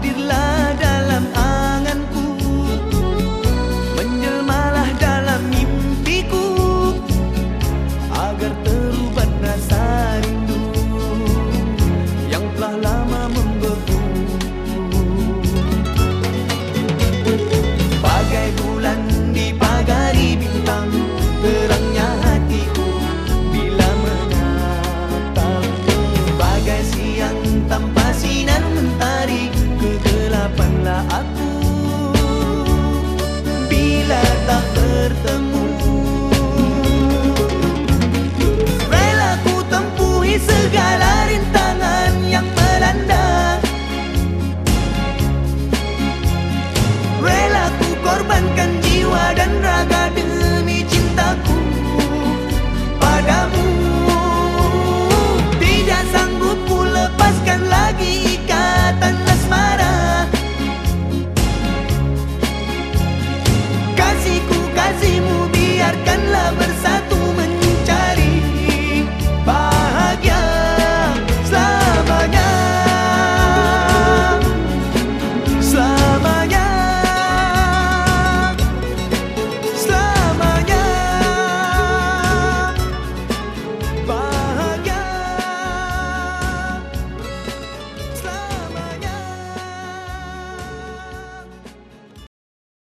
did love. anthem